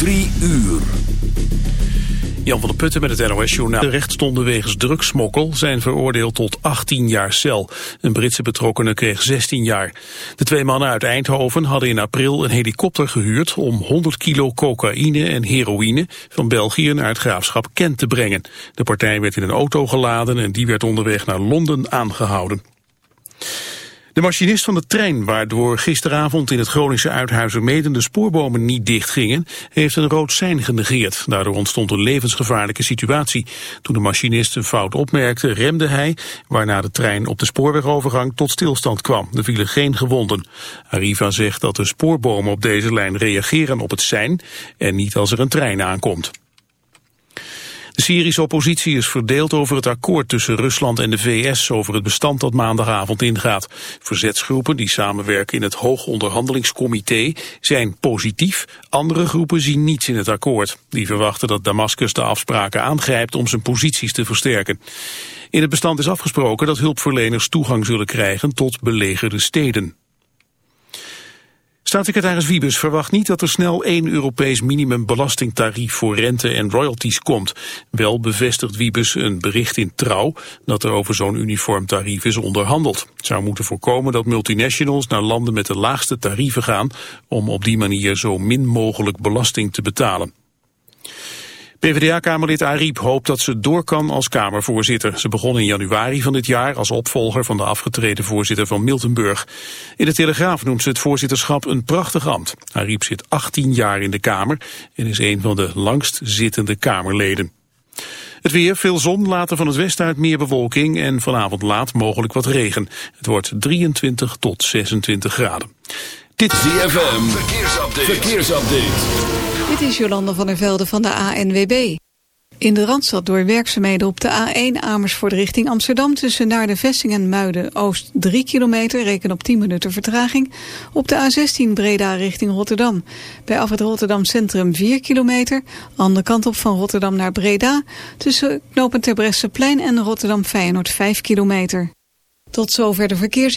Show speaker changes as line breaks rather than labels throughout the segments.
Drie uur.
Jan van der Putten met het NOS-journaal. De rechtstonden wegens drugsmokkel zijn veroordeeld tot 18 jaar cel. Een Britse betrokkenen kreeg 16 jaar. De twee mannen uit Eindhoven hadden in april een helikopter gehuurd... om 100 kilo cocaïne en heroïne van België naar het graafschap Kent te brengen. De partij werd in een auto geladen en die werd onderweg naar Londen aangehouden. De machinist van de trein, waardoor gisteravond in het Groningse Uithuizenmeden de spoorbomen niet dichtgingen, heeft een rood sein genegeerd. Daardoor ontstond een levensgevaarlijke situatie. Toen de machinist een fout opmerkte, remde hij, waarna de trein op de spoorwegovergang tot stilstand kwam. Er vielen geen gewonden. Arriva zegt dat de spoorbomen op deze lijn reageren op het sein en niet als er een trein aankomt. De Syrische oppositie is verdeeld over het akkoord tussen Rusland en de VS over het bestand dat maandagavond ingaat. Verzetsgroepen die samenwerken in het Hoogonderhandelingscomité zijn positief, andere groepen zien niets in het akkoord. Die verwachten dat Damascus de afspraken aangrijpt om zijn posities te versterken. In het bestand is afgesproken dat hulpverleners toegang zullen krijgen tot belegerde steden. Staatssecretaris Wiebes verwacht niet dat er snel één Europees minimumbelastingtarief voor rente en royalties komt. Wel bevestigt Wiebes een bericht in Trouw dat er over zo'n uniform tarief is onderhandeld. Het zou moeten voorkomen dat multinationals naar landen met de laagste tarieven gaan om op die manier zo min mogelijk belasting te betalen. PvdA-kamerlid Ariep hoopt dat ze door kan als Kamervoorzitter. Ze begon in januari van dit jaar als opvolger van de afgetreden voorzitter van Miltenburg. In de Telegraaf noemt ze het voorzitterschap een prachtig ambt. Ariep zit 18 jaar in de Kamer en is een van de langst zittende Kamerleden. Het weer, veel zon, later van het westen uit meer bewolking en vanavond laat mogelijk wat regen. Het wordt 23 tot 26 graden.
Dit is ZFM, verkeersupdate. verkeersupdate.
Dit is Jolande van der Velde van de ANWB. In de Randstad door werkzaamheden op de A1 Amersfoort richting Amsterdam... tussen naar de Vesting en Muiden-Oost 3 kilometer, reken op 10 minuten vertraging. Op de A16 Breda richting Rotterdam. Bij af het Rotterdam Centrum 4 kilometer. Andere kant op van Rotterdam naar Breda. Tussen knooppunt Terbrechtseplein en Rotterdam Feyenoord 5 kilometer. Tot zover de verkeers...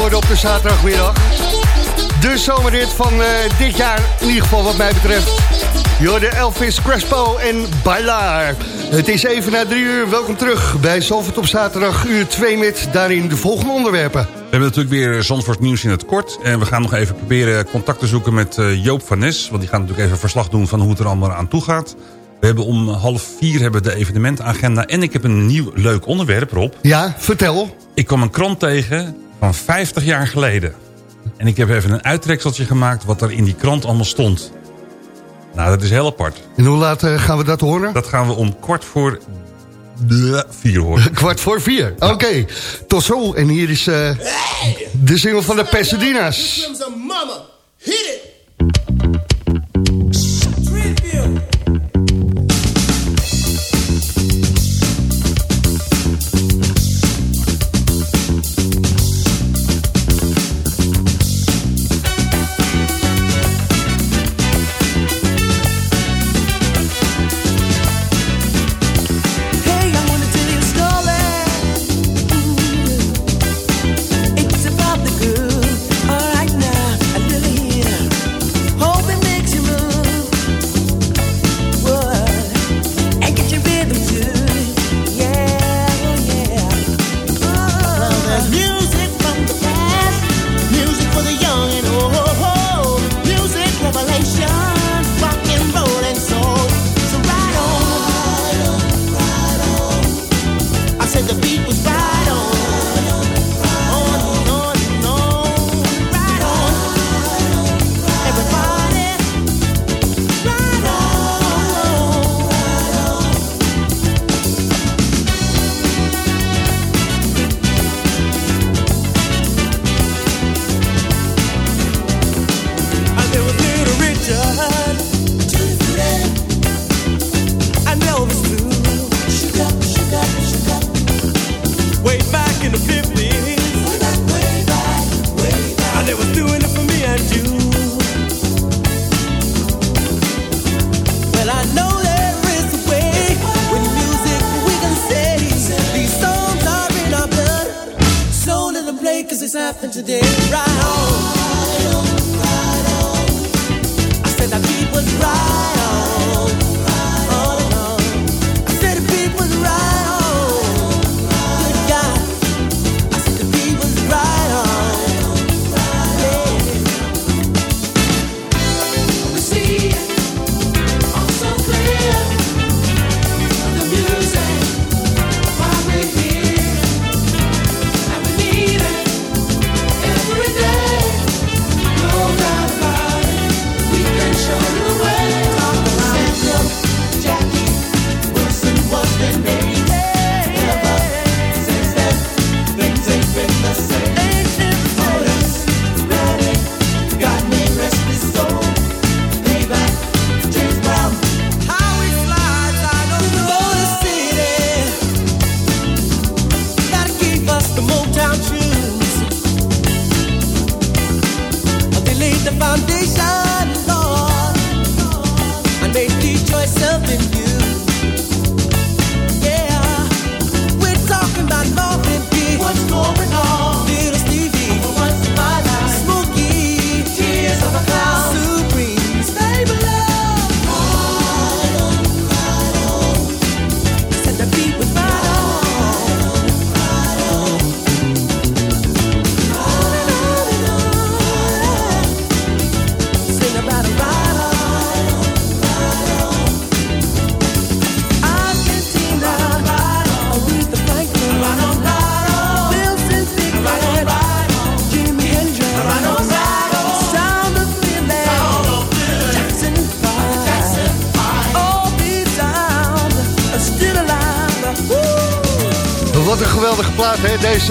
Worden op de zaterdagmiddag. De zomerrit van uh, dit jaar, in ieder geval wat mij betreft. Jorde Elvis Crespo en Bailar. Het is even na drie uur. Welkom terug bij Zalvert op zaterdag, uur 2 met daarin de volgende onderwerpen.
We hebben natuurlijk weer Zandvoort nieuws in het kort. En we gaan nog even proberen contact te zoeken met uh, Joop van Nes. Want die gaat natuurlijk even verslag doen van hoe het er allemaal aan toe gaat. We hebben om half vier hebben de evenementagenda. En ik heb een nieuw leuk onderwerp, Rob.
Ja, vertel.
Ik kwam een krant tegen van 50 jaar geleden. En ik heb even een uittrekseltje gemaakt wat er in die krant allemaal stond. Nou, dat is heel apart.
En hoe laat uh, gaan we dat horen?
Dat gaan we om kwart voor de vier horen.
kwart voor vier, oké. Okay. Tot zo. En hier is uh, de single van de Pasadena's. Hit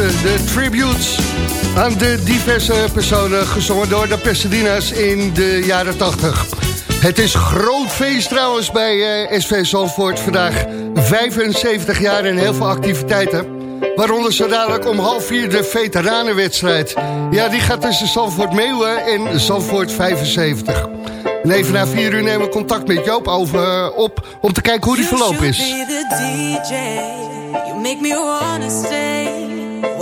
de tributes aan de diverse personen... gezongen door de Pasadena's in de jaren 80. Het is groot feest trouwens bij eh, SV Zandvoort. Vandaag 75 jaar en heel veel activiteiten. Waaronder zo dadelijk om half vier de veteranenwedstrijd. Ja, die gaat tussen Zandvoort Meeuwen en Zandvoort 75. En even na vier uur nemen we contact met Joop over, uh, op... om te kijken hoe die verloop is. You make me wanna stay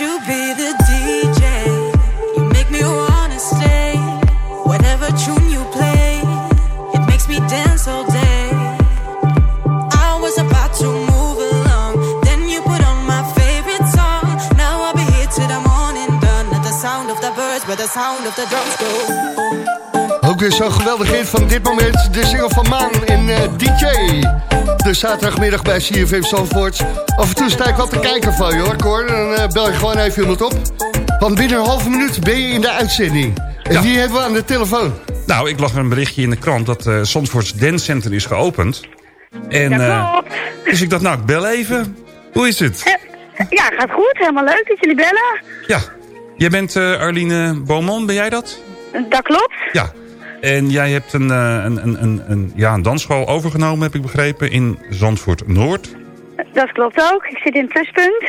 You be the DJ. You make me wanna stay. Whatever tune you play, it makes me dance all day. I was about to move along, then you put on my favorite song. Now I'll be here till the morning done. At the sound of the birds, but the sound of the go.
Ook weer zo'n geweldig van dit moment. De single van Maan en eh, DJ. De zaterdagmiddag bij CFM Zandvoort. Af en toe sta ik wel te kijken van je hoor, Cor. Dan eh, bel je gewoon even iemand op. Want binnen een halve minuut ben je in de uitzending. En
Ja.
wie hebben we aan de telefoon?
Nou, ik lag een berichtje in de krant dat eh Zandvoorts Dance Center is geopend. En, eh,
klopt.
dus ik dacht, nou, ik bel even. Hoe is het?
Ja, gaat goed. Helemaal leuk dat jullie bellen.
Ja. Jij bent eh, Arline Beaumont, ben jij dat?
Dat klopt.
Ja. En jij hebt een, eh, een, een, een, een, ja, een dansschool overgenomen, heb ik begrepen, in Zandvoort Noord.
Dat klopt ook. Ik zit in Pluspunt.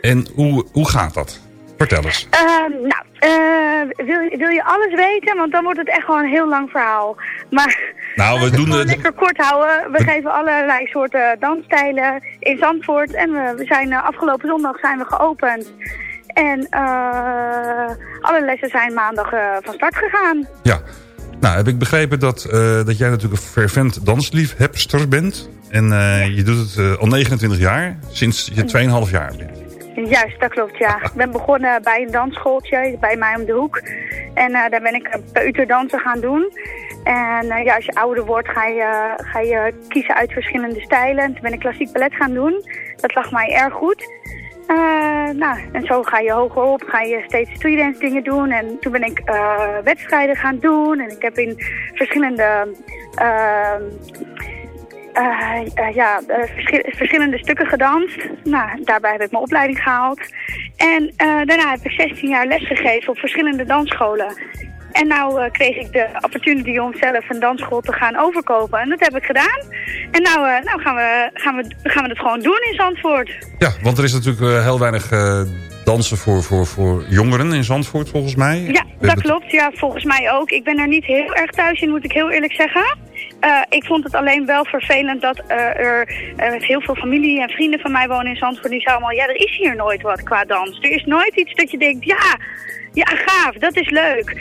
En hoe, hoe gaat dat? Vertel eens.
Ehm, nou, eh, wil, je- wil je alles weten? Want dan wordt het echt gewoon een heel lang verhaal. Maar
Nou, we doen de-
lekker kort houden. We geven allerlei soorten dansstijlen in Zandvoort. En we, we zijn eh, afgelopen zondag zijn we geopend. En alle lessen zijn maandag van start gegaan.
Ja. Nou, heb ik begrepen dat, eh, dat jij natuurlijk een fervent dansliefhebster bent. En eh, je doet het eh, al 29 jaar, sinds je 2,5 jaar bent.
Juist, dat klopt, ja. Ik ben begonnen bij een dansschooltje bij mij om de hoek. En daar ben ik een peuterdansen gaan doen. En eh, ja, als je ouder wordt ga je, ga je kiezen uit verschillende stijlen. En toen ben ik klassiek ballet gaan doen. Dat lag mij erg goed. Eh, nou, en zo ga je hoger op, ga je steeds streetdance dingen doen. En toen ben ik eh, wedstrijden gaan doen. En ik heb in verschillende... ehm, eh, ja, verschi- verschillende stukken gedanst. Nou, daarbij heb ik mijn opleiding gehaald. En daarna heb ik 16 jaar lesgegeven op verschillende dansscholen. En nou eh, kreeg ik de opportunity om zelf een dansschool te gaan overkopen. En dat heb ik gedaan. En nou, eh, nou gaan, we, gaan, we, gaan we dat gewoon doen in Zandvoort.
Ja, want er is natuurlijk eh, heel weinig dansen voor, voor, voor jongeren in Zandvoort, volgens mij.
Ja, dat klopt. Ja, volgens mij ook. Ik ben er niet heel erg thuis in, moet ik heel eerlijk zeggen. Ik vond het alleen wel vervelend dat er heel veel familie en vrienden van mij wonen in Zandvoort. Die zeiden allemaal, ja, er is hier nooit wat qua dans. Er is nooit iets dat je denkt, ja, ja, gaaf, dat is leuk.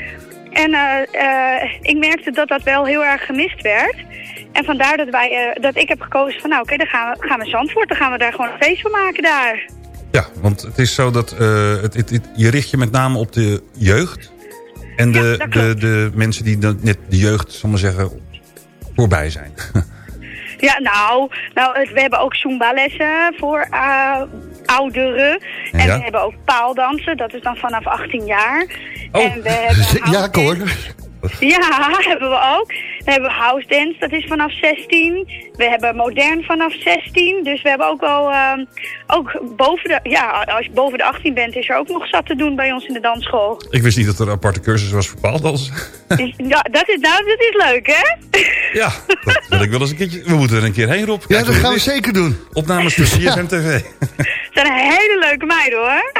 En eh, eh, ik merkte dat dat wel heel erg gemist werd. En vandaar dat, wij, eh, dat ik heb gekozen van, nou oké, dan gaan we, gaan we Zandvoort. Dan gaan we daar gewoon een feest van maken daar.
Ja, want het is zo dat het, het, het- je richt je met name op de jeugd. En de, de, de mensen die net de jeugd, maar zeggen, voorbij zijn.
Ja, nou, nou het- we hebben ook Zumba-lessen voor ouderen. En
Ja.
we hebben ook paaldansen, dat is dan vanaf 18 jaar.
Oh.
En we hebben
ja, ik hoor.
Ja, hebben we ook. We hebben house dance, dat is vanaf 16. We hebben modern vanaf 16. Dus we hebben ook wel, ehm, ook boven de, ja, als je boven de 18 bent, is er ook nog zat te doen bij ons in de dansschool.
Ik wist niet dat er een aparte cursus was voor paaldans.
Ja, dat is, nou, dat is leuk, hè?
Ja, dat wil ik wel eens een keertje. We moeten er een keer heen, Rob.
Ja, dat gaan we zeker doen.
Opnames voor CFM TV.
Het zijn hele leuke meiden, hoor.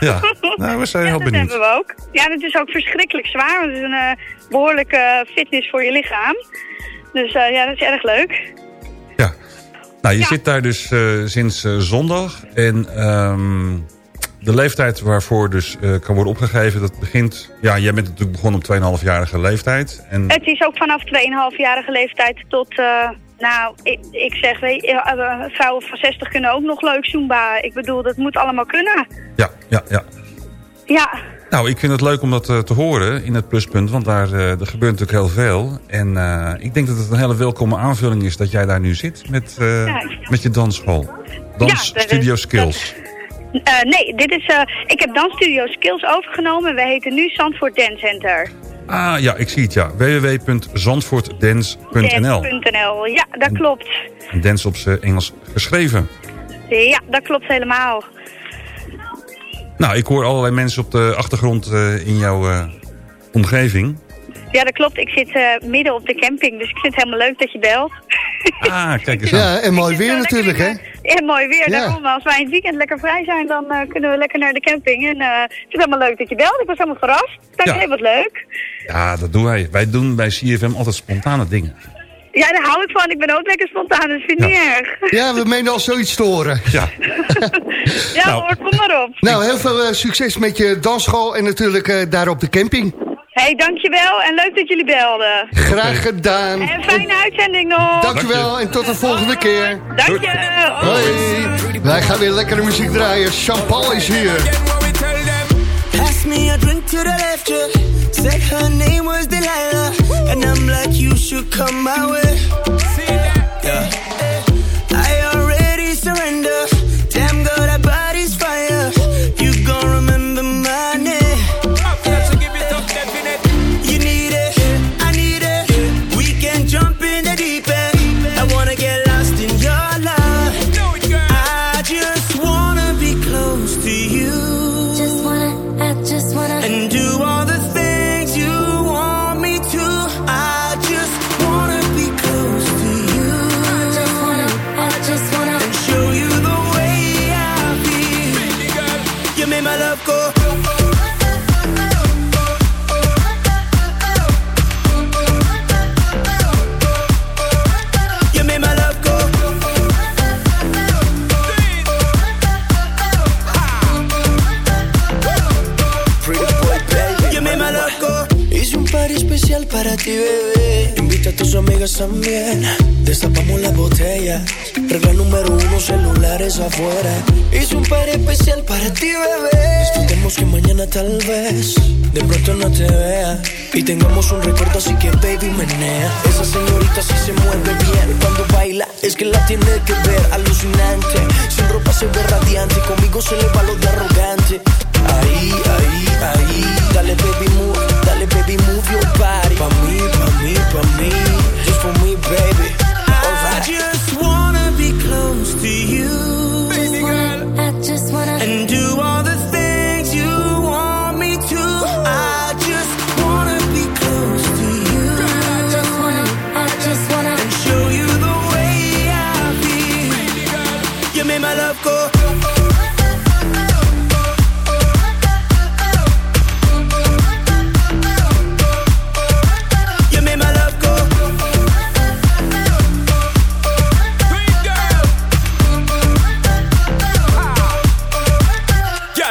Ja, nou, we zijn
Ja,
heel
dat
benieuwd.
hebben we ook. Ja, het is ook verschrikkelijk zwaar. want Het is een eh, behoorlijke fitness voor je lichaam. Dus eh, ja, dat is erg leuk.
Nou, je zit daar dus eh, sinds zondag. En ehm, de leeftijd waarvoor dus eh, kan worden opgegeven, dat begint... Ja, jij bent natuurlijk begonnen op 2,5-jarige leeftijd. En
Het is ook vanaf 2,5-jarige leeftijd tot, eh, nou, ik, ik zeg, weet eh, vrouwen van 60 kunnen ook nog leuk Zumba. Ik bedoel, dat moet allemaal kunnen.
ja, ja, ja.
Ja,
Nou, ik vind het leuk om dat te horen in het pluspunt. Want daar er gebeurt natuurlijk heel veel. En ik denk dat het een hele welkome aanvulling is dat jij daar nu zit met,
Ja.
met je dansschool. Dans
Ja, dat
Studio
is-
Skills.
Eh, nee, dit is, eh, ik heb Dansstudio Skills overgenomen en wij heten nu Zandvoort Dance Center.
Ah ja, ik zie het ja. www.zandvoortdance.nl
Dance.nl, ja, dat klopt.
En Dance op zijn Engels geschreven.
Ja, dat klopt helemaal.
Nou, ik hoor allerlei mensen op de achtergrond eh, in jouw omgeving.
Ja, dat klopt. Ik zit eh, midden op de camping, dus ik vind het helemaal leuk dat je belt.
Ah, kijk eens aan.
Ja, en mooi weer natuurlijk, hè?
Ja, mooi weer.
Ja.
Daarom, als wij in het weekend lekker vrij zijn, dan eh, kunnen we lekker naar de camping. En eh, het is helemaal leuk dat je belt. Ik was helemaal verrast. Ik dacht,
Ja.
wat leuk.
Ja, dat doen wij. Wij doen bij CFM altijd spontane dingen.
Ja, daar hou ik van. Ik ben ook lekker spontaan, dus vind ik niet erg.
Ja, we menen al zoiets te horen.
Ja.
Ja
Nou.
hoor, kom maar op.
Nou, heel veel succes met je dansschool en natuurlijk eh, daar op de camping.
Hé, hey, dankjewel en leuk dat jullie belden.
Graag gedaan.
En fijne uitzending nog.
Dankjewel en tot de volgende keer.
Dank je.
Hoi. Wij gaan weer lekkere muziek draaien. Jean-Paul is hier.
Pass me a drink to the left. Said her name was Delilah. And I'm like, you should come my way. Yeah.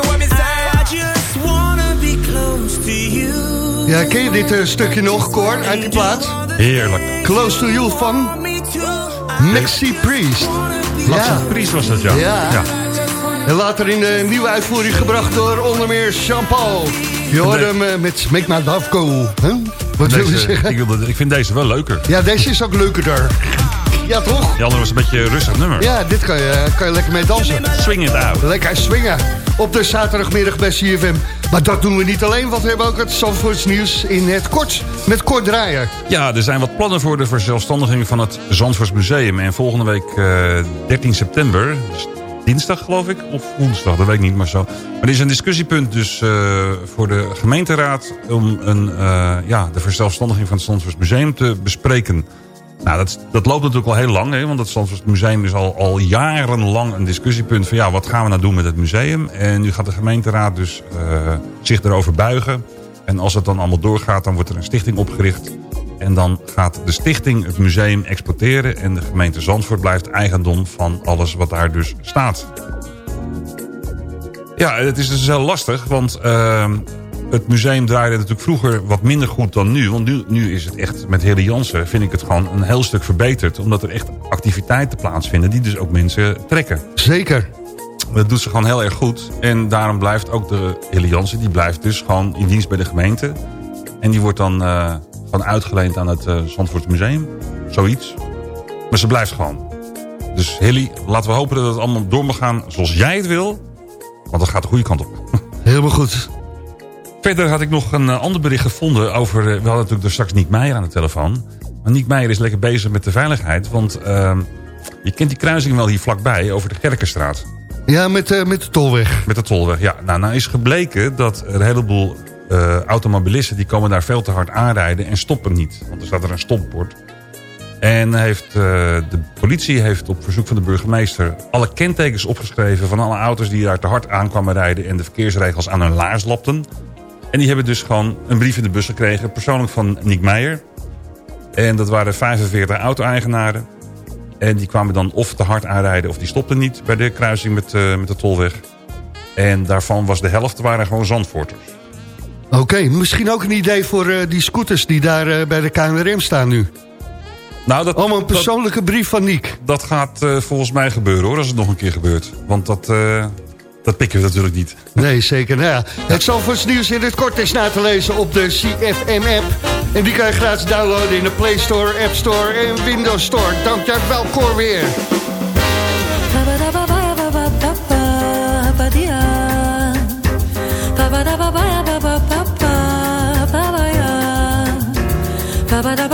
I
just wanna be close to you.
Ja, ken je dit eh, stukje nog, Cor, uit die plaat?
Heerlijk.
Close to You van Maxi Priest.
Maxi ja. Priest was dat, ja.
ja. En later in de nieuwe uitvoering gebracht door onder meer Jean-Paul. Je hoorde hem eh, met Make My Love Go. Wat deze, wil je zeggen?
Ik, ik vind deze wel leuker.
Ja, deze is ook leuker daar. Ja, toch?
Die andere was een beetje een rustig nummer.
Ja, dit kan je, kan je lekker mee dansen.
Swing it out.
Lekker swingen op de zaterdagmiddag bij CFM. Maar dat doen we niet alleen, want we hebben ook het Zandvoorts nieuws in het kort. Met kort draaien.
Ja, er zijn wat plannen voor de verzelfstandiging van het Zandvoorts Museum. En volgende week eh, 13 september, dus dinsdag geloof ik, of woensdag, dat weet ik niet, maar zo. Maar er is een discussiepunt dus eh, voor de gemeenteraad... om een, eh, ja, de verzelfstandiging van het Zandvoorts Museum te bespreken. Nou, dat, dat loopt natuurlijk al heel lang, hè, want het Zandvoorts Museum is al, al jarenlang een discussiepunt... van ja, wat gaan we nou doen met het museum? En nu gaat de gemeenteraad dus eh, zich erover buigen... En als het dan allemaal doorgaat, dan wordt er een stichting opgericht. En dan gaat de stichting het museum exporteren. En de gemeente Zandvoort blijft eigendom van alles wat daar dus staat. Ja, het is dus heel lastig, want ehm, het museum draaide natuurlijk vroeger wat minder goed dan nu. Want nu, nu is het echt, met Heli Jansen vind ik het gewoon een heel stuk verbeterd. Omdat er echt activiteiten plaatsvinden die dus ook mensen trekken.
Zeker.
Dat doet ze gewoon heel erg goed. En daarom blijft ook de Hille Jansen, die blijft dus gewoon in dienst bij de gemeente. En die wordt dan eh, gewoon uitgeleend aan het uh, Zandvoorts Museum. Zoiets. Maar ze blijft gewoon. Dus Hilly, laten we hopen dat het allemaal door mag gaan zoals jij het wil. Want dat gaat de goede kant op.
Helemaal goed.
Verder had ik nog een eh, ander bericht gevonden over... eh, we hadden natuurlijk er straks Niek Meijer aan de telefoon. Maar Niek Meijer is lekker bezig met de veiligheid. Want ehm, je kent die kruising wel hier vlakbij over de Kerkenstraat.
Ja, met, eh, met de tolweg.
Met de tolweg, ja. Nou, nou is gebleken dat er een heleboel automobilisten... die komen daar veel te hard aanrijden en stoppen niet. Want er staat er een stopbord. En heeft, de politie heeft op verzoek van de burgemeester... alle kentekens opgeschreven van alle auto's die daar te hard aankwamen rijden... en de verkeersregels aan hun laars lapten. En die hebben dus gewoon een brief in de bus gekregen... persoonlijk van Nick Meijer. En dat waren 45 auto-eigenaren. En die kwamen dan of te hard aanrijden of die stopten niet... bij de kruising met, eh, met de tolweg. En daarvan was de helft waren gewoon Zandvoorters.
Oké, misschien ook een idee voor eh, die scooters die daar eh, bij de KNRM staan nu.
Nou, dat,
Allemaal een persoonlijke brief van Niek.
Dat gaat volgens mij gebeuren hoor, als het nog een keer gebeurt. Want dat, dat pikken we natuurlijk niet.
Nee, zeker. Nou ja, het nieuws in het kort is na te lezen op de CFM-app. En die kan je gratis downloaden in de Play Store, App Store en Windows Store. Dankjewel, Cor weer.
Ba ba da ba ba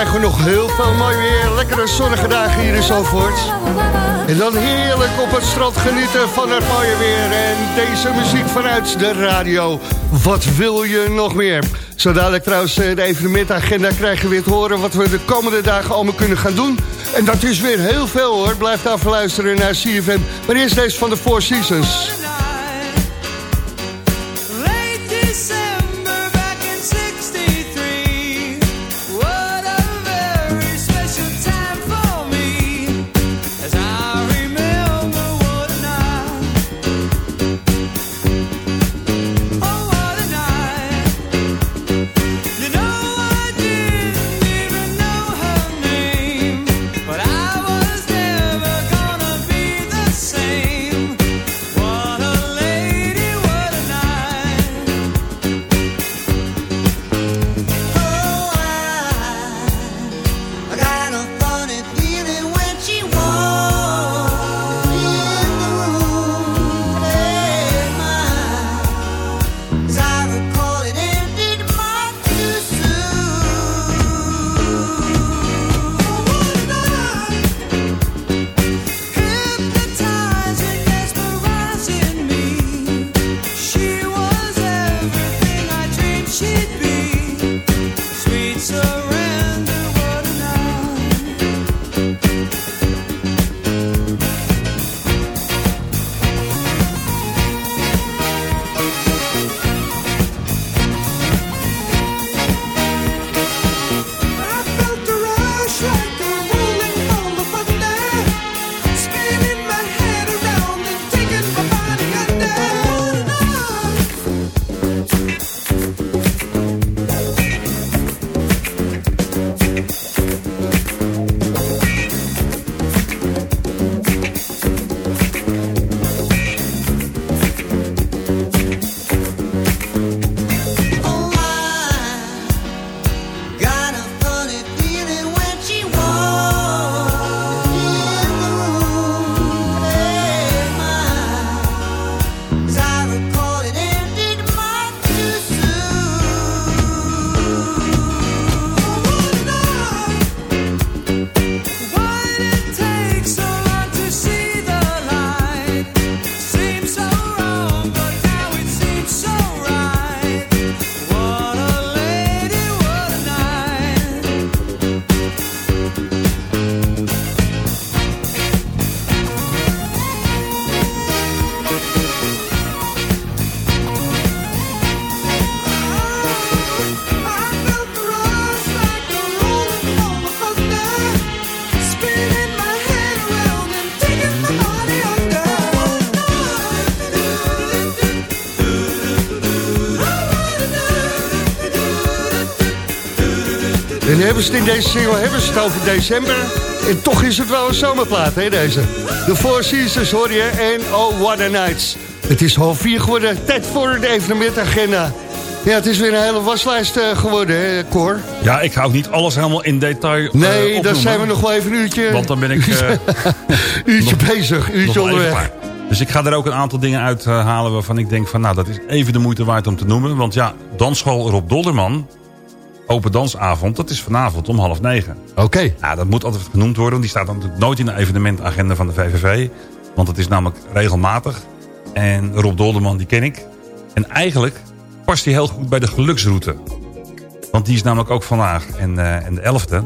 krijgen we nog heel veel mooi weer. Lekkere zonnige dagen hier in Zandvoort. En dan heerlijk op het strand genieten van het mooie weer. En deze muziek vanuit de radio. Wat wil je nog meer? Zo dadelijk trouwens eh, de evenementagenda krijgen we weer te horen... wat we de komende dagen allemaal kunnen gaan doen. En dat is weer heel veel hoor. Blijf daar luisteren naar CFM. Maar eerst deze van de Four Seasons. En hebben ze het in deze single hebben ze het over december. En toch is het wel een zomerplaat, hè, deze. De Four Seasons hoor je en Oh What a Nights. Het is half vier geworden, tijd voor de evenementagenda. Ja, het is weer een hele waslijst eh, geworden, hè, Cor?
Ja, ik hou niet alles helemaal in detail eh,
Nee, dan
opnoemen.
zijn we nog wel even een uurtje...
Want dan ben ik... eh,
uurtje
nog-
bezig, uurtje onderweg.
Dus ik ga er ook een aantal dingen uit halen waarvan ik denk van... nou, dat is even de moeite waard om te noemen. Want ja, dansschool Rob Dolderman, open dansavond... dat is vanavond om half negen.
Oké.
Ja, dat moet altijd genoemd worden. Want die staat dan natuurlijk nooit in de evenementagenda van de VVV. Want het is namelijk regelmatig. En Rob Dolderman, die ken ik. En eigenlijk past hij heel goed bij de geluksroute. Want die is namelijk ook vandaag en, eh, en de 11e.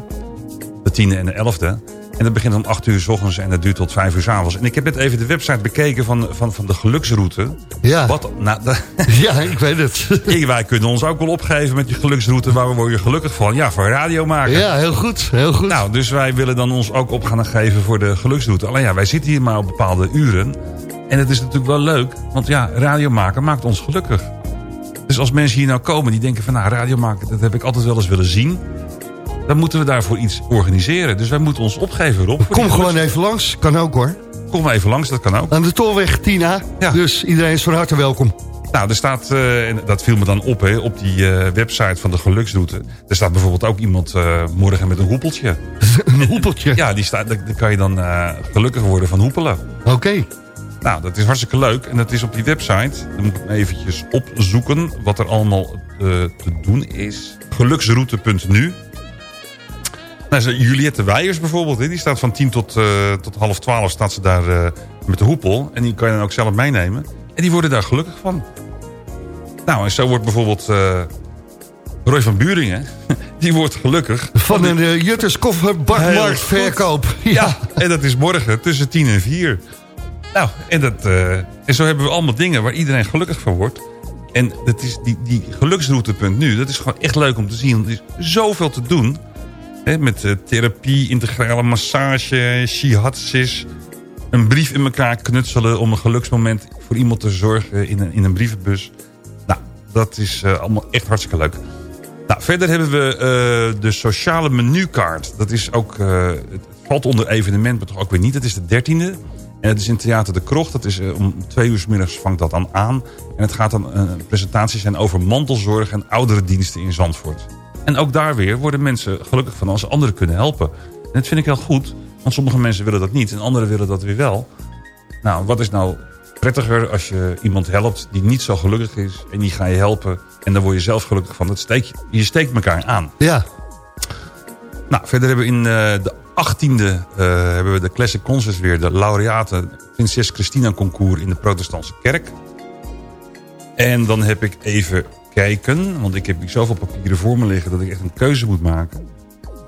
De 10e en de 11e. En dat begint om 8 uur s ochtends en dat duurt tot 5 uur s avonds. En ik heb net even de website bekeken van, van, van de geluksroute.
Ja.
Wat, nou,
Ja, ik weet het.
Ik- wij kunnen ons ook wel opgeven met die geluksroute. Waar word je gelukkig van? Ja, voor radio maken.
Ja, heel goed, heel goed.
Nou, dus wij willen dan ons ook op gaan geven voor de geluksroute. Alleen ja, wij zitten hier maar op bepaalde uren. En het is natuurlijk wel leuk, want ja, radio maken maakt ons gelukkig. Dus als mensen hier nou komen die denken van... nou, radio maken, dat heb ik altijd wel eens willen zien... dan moeten we daarvoor iets organiseren. Dus wij moeten ons opgeven, Rob.
Kom gewoon even langs, kan ook hoor.
Kom maar even langs, dat kan ook.
Aan de Tolweg 10A,
Ja.
dus iedereen is van harte welkom.
Nou, er staat, eh, en dat viel me dan op hè, op die eh, website van de geluksroute. Er staat bijvoorbeeld ook iemand eh, morgen met een hoepeltje.
een hoepeltje?
Ja, die staat, daar kan je dan gelukkig worden van hoepelen.
Oké.
Nou, dat is hartstikke leuk. En dat is op die website. Dan moet ik eventjes opzoeken wat er allemaal te doen is. Geluksroute.nu. Nou, Juliette Weijers bijvoorbeeld, die staat van 10 tot, eh, tot half 12 staat ze daar eh, met de hoepel. En die kan je dan ook zelf meenemen. En die worden daar gelukkig van. Nou, en zo wordt bijvoorbeeld eh, Roy van Buringen, die wordt gelukkig...
Van een uh, Jutters kofferbakmarktverkoop.
Ja. en dat is morgen tussen 10 en 4. Nou, en, dat, en zo hebben we allemaal dingen waar iedereen gelukkig van wordt. En dat is die, die geluksroutepunt nu, dat is gewoon echt leuk om te zien. Er is zoveel te doen. Met eh, therapie, integrale massage, shiatsis. Een brief in elkaar knutselen om een geluksmoment voor iemand te zorgen in een, in een brievenbus. Nou, dat is eh, allemaal echt hartstikke leuk. Nou, verder hebben we eh, de sociale menukaart. Dat is ook, het valt onder evenement, maar toch ook weer niet. Het is de dertiende. En het is in Theater de Krocht. Dat is, om twee uur 's middags vangt dat dan aan. En het gaat dan een presentatie zijn over mantelzorg en ouderendiensten in Zandvoort. En ook daar weer worden mensen gelukkig van als ze anderen kunnen helpen. En dat vind ik heel goed. Want sommige mensen willen dat niet en anderen willen dat weer wel. Nou, wat is nou prettiger als je iemand helpt die niet zo gelukkig is... en die ga je helpen en daar word je zelf gelukkig van. Dat steek, je je steekt elkaar aan.
Ja.
Nou, verder hebben we in eh, de 18e eh, hebben we de Classic Concerts weer... de laureaten Prinses Christina Concours in de protestantse kerk. En dan heb ik even kijken, want ik heb zoveel papieren voor me liggen... dat ik echt een keuze moet maken.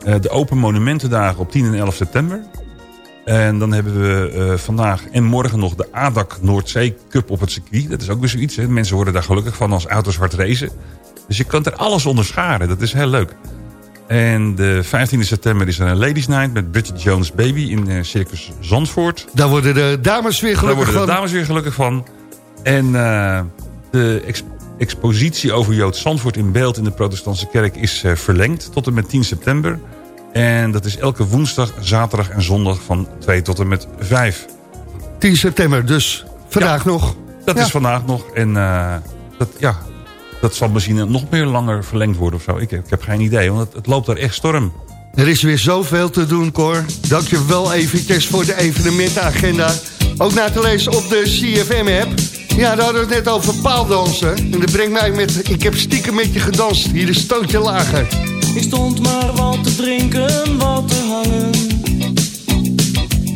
Eh, de Open Monumentendagen op 10 en 11 september. En dan hebben we eh, vandaag en morgen nog de ADAC Noordzee Cup op het circuit. Dat is ook weer zoiets. Hè. Mensen worden daar gelukkig van als auto's hard racen. Dus je kunt er alles onder scharen. Dat is heel leuk. En de 15 september is er een Ladies Night met Bridget Jones Baby in eh, Circus Zandvoort.
Daar worden de dames weer
Daar
gelukkig
worden de
van.
dames weer gelukkig van. En eh, de expositie over Jood Zandvoort in beeld in de protestantse kerk is eh, verlengd tot en met 10 september. En dat is elke woensdag, zaterdag en zondag van 2 tot en met 5.
10 september, dus vandaag nog.
Dat
Ja.
is vandaag nog. En eh, dat, ja, dat zal misschien nog meer langer verlengd worden of zo. Ik, heb- ik heb geen idee, want het, het loopt daar echt storm.
Er is weer zoveel te doen, Cor. Dank je wel eventjes voor de evenementenagenda. Ook na te lezen op de CFM-app. Ja, daar hadden we het net over paaldansen. En dat brengt mij met... Ik heb stiekem met je gedanst. Hier is Stootje Lager.
Ik stond maar wat te drinken, wat te hangen.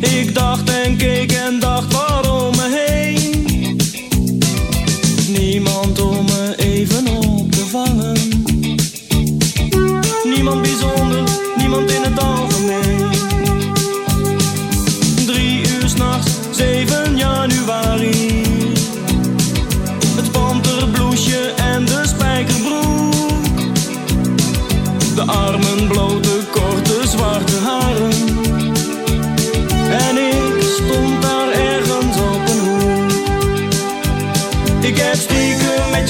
Ik dacht en keek en dacht waarom me heen. Niemand om me even op te vangen. Niemand bijzonder,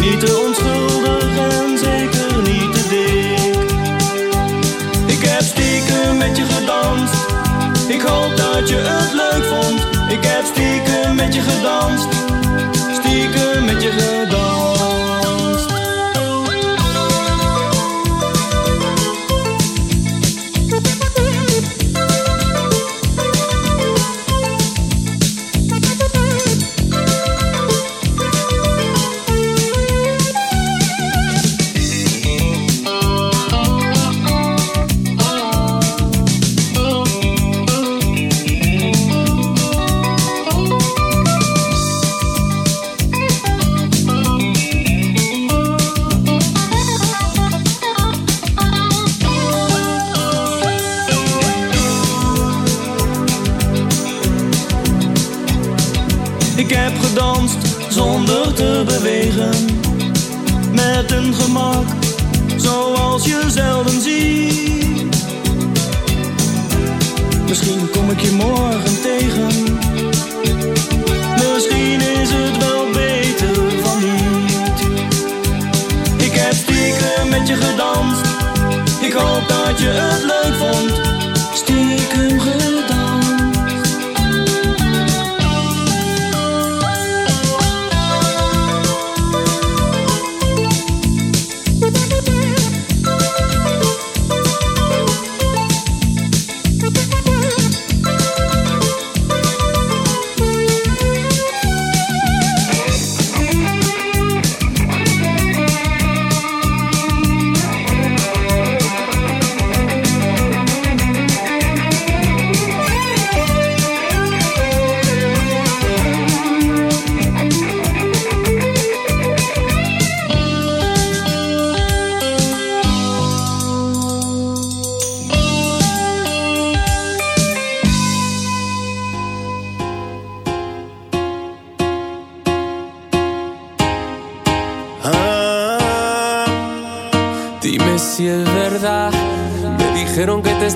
Niet te onschuldig en zeker niet te dik. Ik heb stiekem met je gedanst. Ik hoop dat je het leuk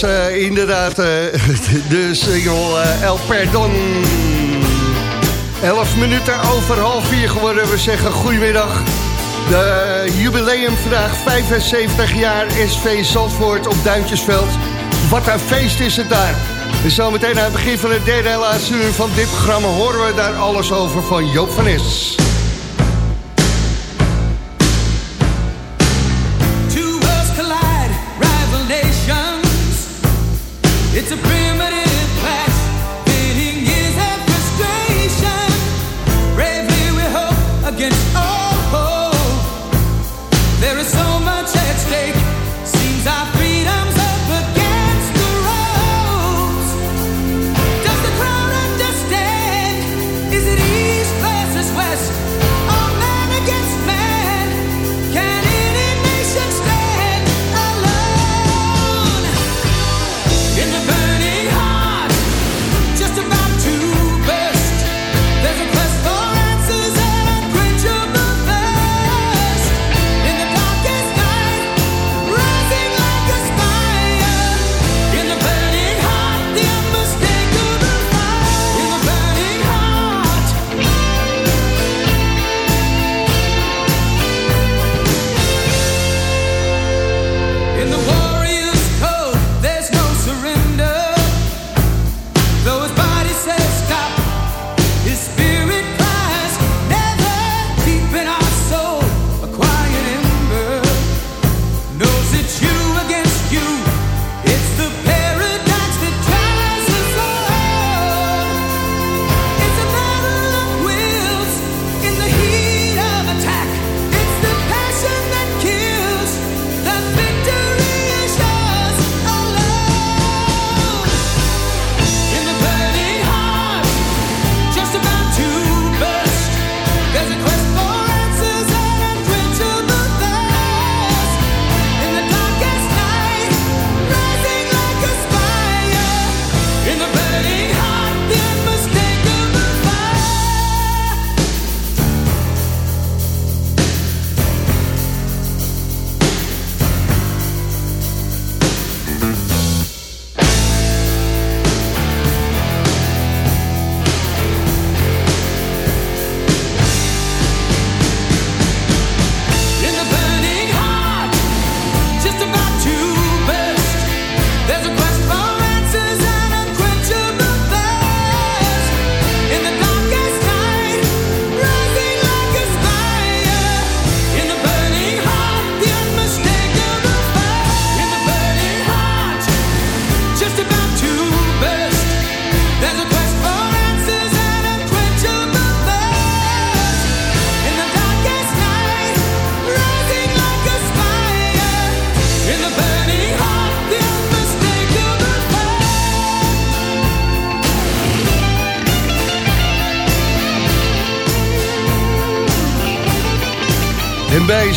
Dus, eh, inderdaad uh, de single El Perdon. 11 minuten over half vier geworden. We zeggen goedemiddag. De eh, jubileumvraag 75 jaar SV Zandvoort op Duintjesveld. Wat een feest is het daar. En zo meteen aan het begin van het derde en laatste uur van dit programma... horen we daar alles over van Joop van Es.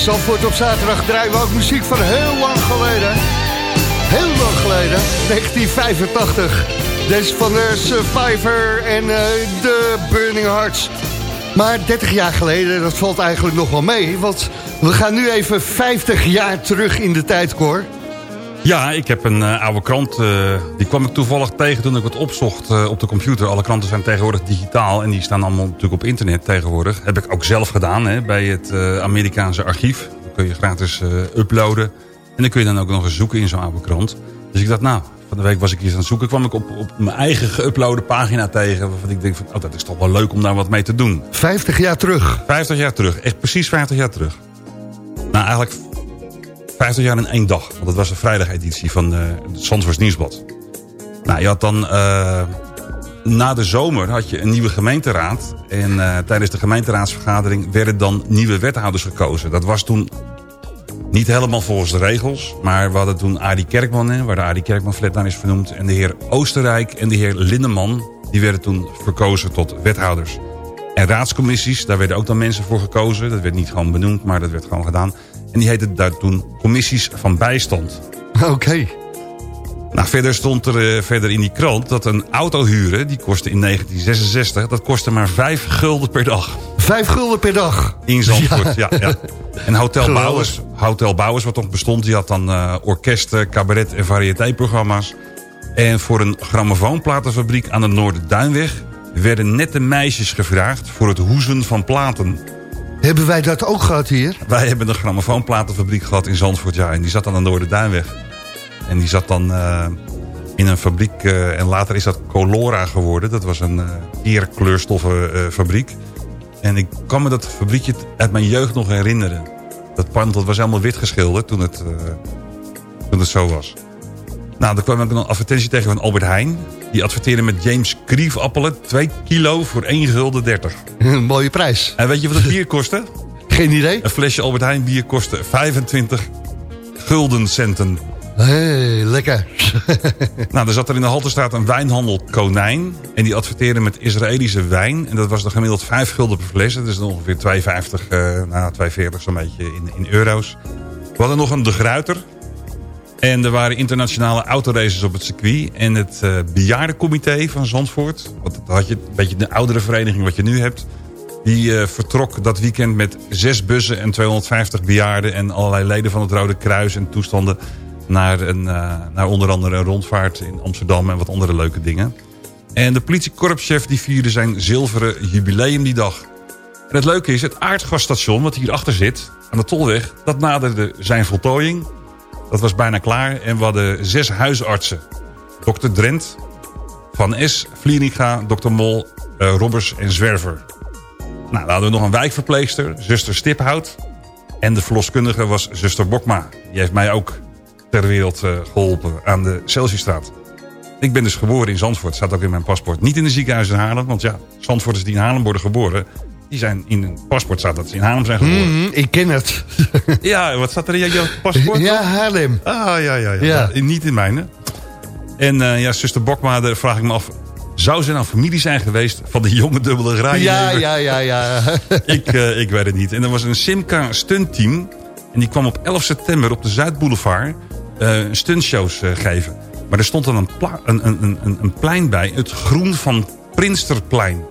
Zandvoort op zaterdag draaien we ook muziek van heel lang geleden. Heel lang geleden, 1985. Deze van de Survivor en uh, de Burning Hearts. Maar 30 jaar geleden, dat valt eigenlijk nog wel mee. Want we gaan nu even 50 jaar terug in de tijd, Cor.
Ja, ik heb een uh, oude krant. Uh, die kwam ik toevallig tegen toen ik het opzocht uh, op de computer. Alle kranten zijn tegenwoordig digitaal. En die staan allemaal natuurlijk op internet tegenwoordig. Heb ik ook zelf gedaan hè, bij het Amerikaanse archief. Dat kun je gratis uploaden. En dan kun je dan ook nog eens zoeken in zo'n oude krant. Dus ik dacht, nou, van de week was ik hier aan het zoeken. kwam ik op, op mijn eigen geüploade pagina tegen. Waarvan ik denk, van, oh, dat is toch wel leuk om daar wat mee te doen.
50 jaar terug?
50 jaar terug. Echt precies 50 jaar terug. Nou, eigenlijk 50 jaar in één dag. Want dat was een vrijdageditie van uh, het Zandvoorts Nieuwsblad. Nou, je had dan... Uh, na de zomer had je een nieuwe gemeenteraad. En uh, tijdens de gemeenteraadsvergadering werden dan nieuwe wethouders gekozen. Dat was toen niet helemaal volgens de regels. Maar we hadden toen Arie Kerkman, waar de Arie Kerkman flat naar is vernoemd. En de heer Oostenrijk en de heer Lindeman. Die werden toen verkozen tot wethouders. En raadscommissies, daar werden ook dan mensen voor gekozen. Dat werd niet gewoon benoemd, maar dat werd gewoon gedaan. En die heette daar toen commissies van bijstand.
Oké.
Nou, verder stond er uh, verder in die krant dat een auto huren... die kostte in 1966, dat kostte maar 5 gulden per dag.
5 gulden per dag?
In Zandvoort, ja. ja, ja. En Hotel Bouwers, Hotel Bouwers, wat nog bestond... die had dan uh, orkesten, cabaret en variétéprogramma's. En voor een grammofoonplatenfabriek aan de Noorderduinweg... werden nette meisjes gevraagd voor het hoezen van platen...
Hebben wij dat ook gehad hier?
Wij hebben een grammofoonplatenfabriek gehad in Zandvoort, ja. En die zat dan aan de Noorderduinweg. En die zat dan uh, in een fabriek... Uh, en later is dat Colora geworden. Dat was een uh, eerkleurstoffenfabriek. en ik kan me dat fabriekje uit mijn jeugd nog herinneren. Dat pand dat was helemaal wit geschilderd toen het, toen het zo was. Nou, er kwam ook een advertentie tegen van Albert Heijn. Die adverteerde met James Kriefappelen 2 kilo voor 1 gulden 30.
Een mooie prijs.
En weet je wat het bier kostte?
Geen idee.
Een flesje Albert Heijn bier kostte 25 guldencenten.
Hé, hey, lekker.
nou, er zat er in de Halterstraat een wijnhandel Konijn. En die adverteerde met Israëlische wijn. En dat was dan gemiddeld 5 gulden per fles. Dat is dan ongeveer 2,50, uh, nou 2,40 zo'n beetje in, in euro's. We hadden nog een De Gruiter. En er waren internationale autoraces op het circuit. En het uh, bejaardencomité van Zandvoort... Dat had je een beetje de oudere vereniging wat je nu hebt... die uh, vertrok dat weekend met zes bussen en 250 bejaarden... en allerlei leden van het Rode Kruis en toestanden... naar, een, uh, naar onder andere een rondvaart in Amsterdam en wat andere leuke dingen. En de politiekorpschef die vierde zijn zilveren jubileum die dag. En het leuke is, het aardgasstation wat hierachter zit... aan de Tolweg, dat naderde zijn voltooiing... Dat was bijna klaar. En we hadden zes huisartsen. Dokter Drent, Van S, Vlieringa, dokter Mol, uh, Robbers en Zwerver. Nou, dan hadden we nog een wijkverpleegster, zuster Stiphout. En de verloskundige was zuster Bokma. Die heeft mij ook ter wereld uh, geholpen aan de Celsiusstraat. Ik ben dus geboren in Zandvoort, staat ook in mijn paspoort. Niet in de ziekenhuis in Haarlem, want ja, Zandvoorters die in Haarlem worden geboren... Die zijn in een paspoort staat dat ze in Haarlem zijn geboren.
Mm, ik ken het.
ja, wat staat er in jouw paspoort?
Ja, Haarlem.
Ah, ja, ja, ja. ja. ja niet in mijne. En uh, ja, zuster Bokma, daar vraag ik me af... Zou ze nou familie zijn geweest van de jonge dubbele graaien?
Ja, ja, ja, ja.
ik, uh, ik weet het niet. En er was een Simca stuntteam. En die kwam op 11 september op de Zuidboulevard uh, stuntshows geven. Maar er stond dan een, een, een, een, een plein bij. Het Groen van Prinsterplein.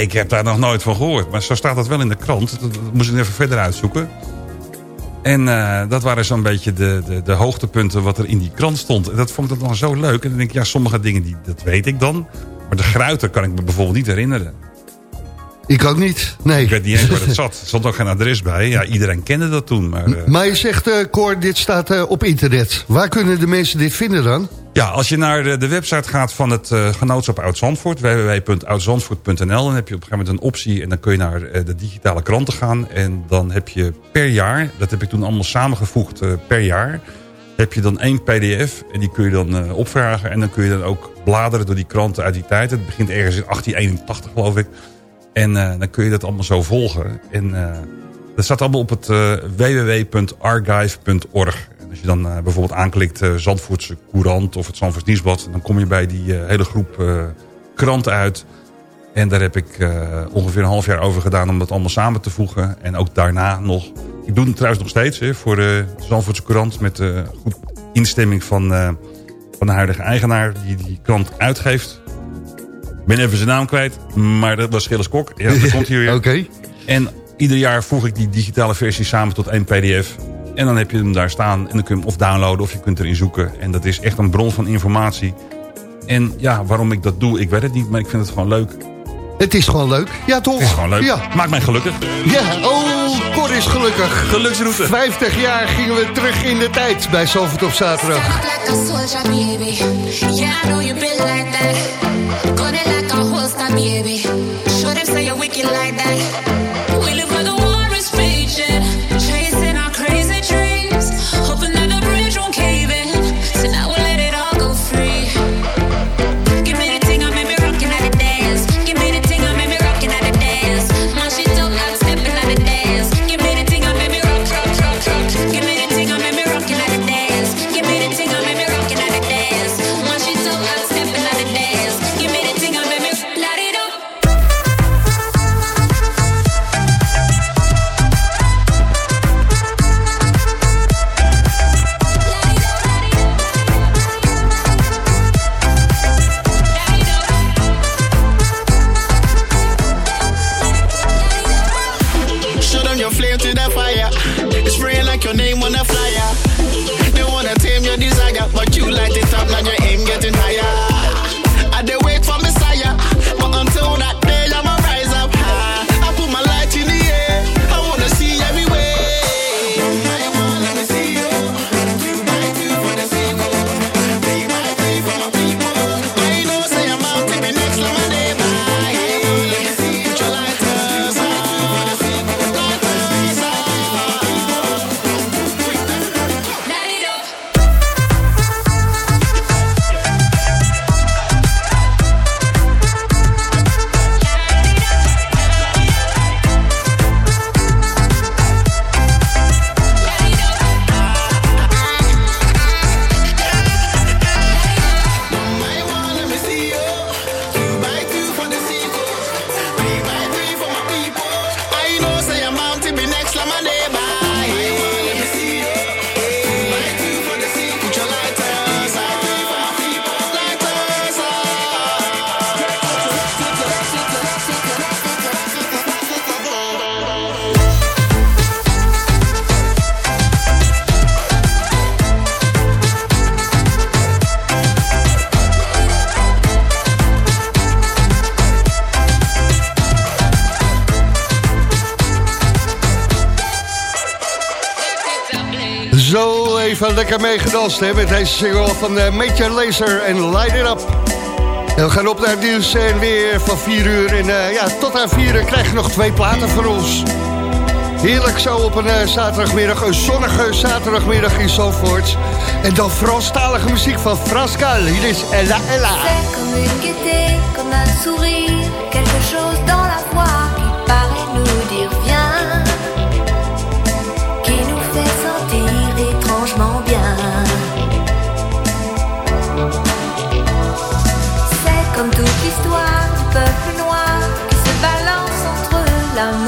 Ik heb daar nog nooit van gehoord. Maar zo staat dat wel in de krant. Dat, moest ik even verder uitzoeken. En uh, dat waren zo'n beetje de, de, de, hoogtepunten wat er in die krant stond. En dat vond ik dan zo leuk. En dan denk ik, ja, sommige dingen, die, dat weet ik dan. Maar de gruiter kan ik me bijvoorbeeld niet herinneren.
Ik ook niet, nee.
Ik weet niet eens waar het zat. Er stond ook geen adres bij. Ja, iedereen kende dat toen. Maar, uh...
maar je zegt, uh, Cor, dit staat uh, op internet. Waar kunnen de mensen dit vinden dan?
Ja, als je naar de, website gaat van het uh, genootschap Oud-Zandvoort... www.oudzandvoort.nl... dan heb je op een gegeven moment een optie... en dan kun je naar de digitale kranten gaan. En dan heb je per jaar, dat heb ik toen allemaal samengevoegd per jaar... heb je dan één pdf en die kun je dan opvragen... en dan kun je dan ook bladeren door die kranten uit die tijd. Het begint ergens in 1881, geloof ik... En dan kun je dat allemaal zo volgen. En dat staat allemaal op het www.archive.org. Als je dan bijvoorbeeld aanklikt Zandvoortse Courant of het Zandvoorts Nieuwsblad... dan kom je bij die hele groep kranten uit. En daar heb ik eh, ongeveer een half jaar over gedaan om dat allemaal samen te voegen. En ook daarna nog... Ik doe het trouwens nog steeds hè, voor de Zandvoortse Courant... met uh, goed instemming van, uh, van de huidige eigenaar die die krant uitgeeft. Ik ben even zijn naam kwijt, maar dat was Gilles Kok. Ja, dat komt hier weer.
Oké.
En ieder jaar voeg ik die digitale versie samen tot één pdf. En dan heb je hem daar staan en dan kun je hem of downloaden of je kunt erin zoeken. En dat is echt een bron van informatie. En ja, waarom ik dat doe, ik weet het niet, maar ik vind het gewoon leuk.
Het is gewoon leuk. Ja, toch?
Het is gewoon leuk.
Ja.
Maakt mij gelukkig.
Ja, oh, Cor is gelukkig.
Geluksroute.
50 jaar gingen we terug in de tijd bij Zalvert op zaterdag.
like a
meegedanst hè, met deze single van uh, Major Laser en Light It Up. En we gaan op naar het nieuws en weer van 4 uur. En eh, ja, tot aan 4 uur krijg je nog twee platen van ons. Heerlijk zo op een eh, zaterdagmiddag, een zonnige zaterdagmiddag in Zandvoort. En dan Franstalige muziek van Frascal. Hier is Ella Ella.
C'est comme toute l'histoire du peuple noir qui se balance entre l'amour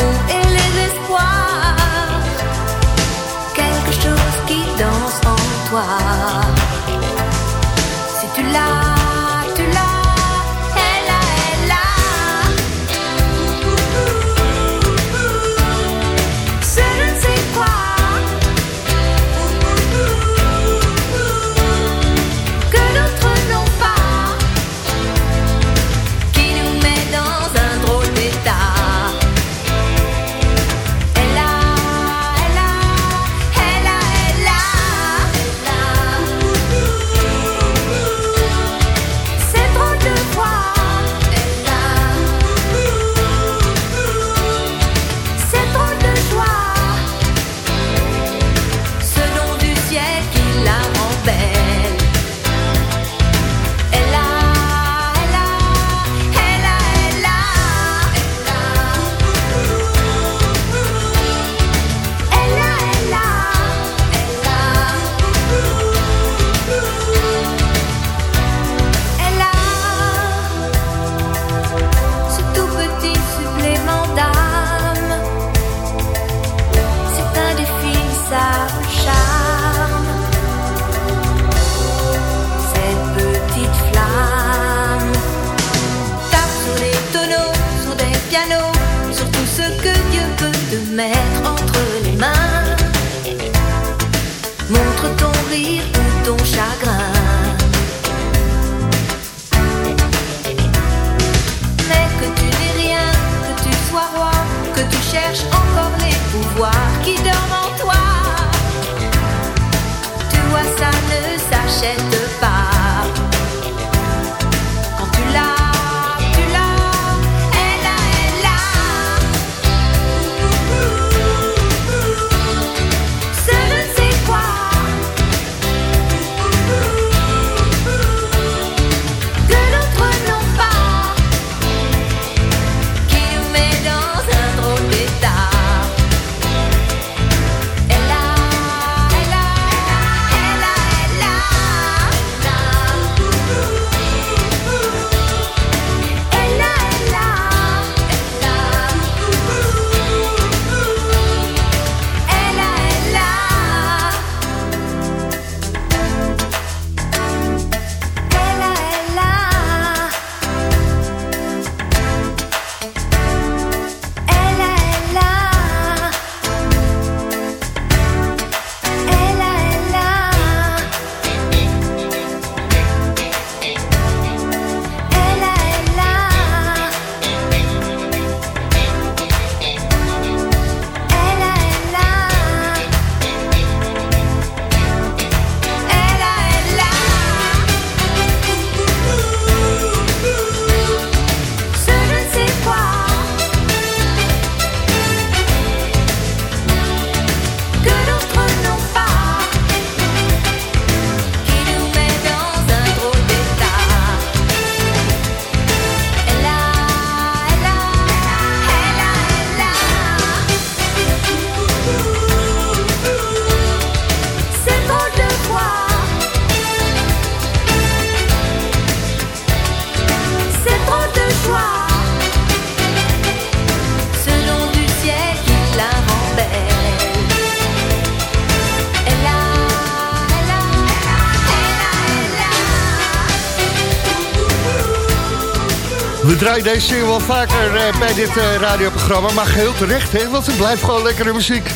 Deze zingen
we wel vaker eh, bij dit eh, radioprogramma. Maar geheel terecht, hè, want het blijft gewoon lekkere muziek.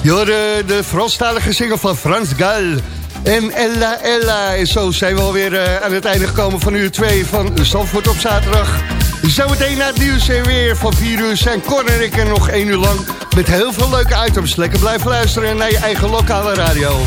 Joh, de, de Franstalige zinger van Frans Gal. En Ella Ella. En zo zijn we alweer eh, aan het einde gekomen van uur 2 van Zandvoort op zaterdag. Zometeen naar het nieuws en weer van 4 uur zijn Cor en ik nog 1 uur lang. Met heel veel leuke items. Lekker blijven luisteren naar je eigen lokale radio.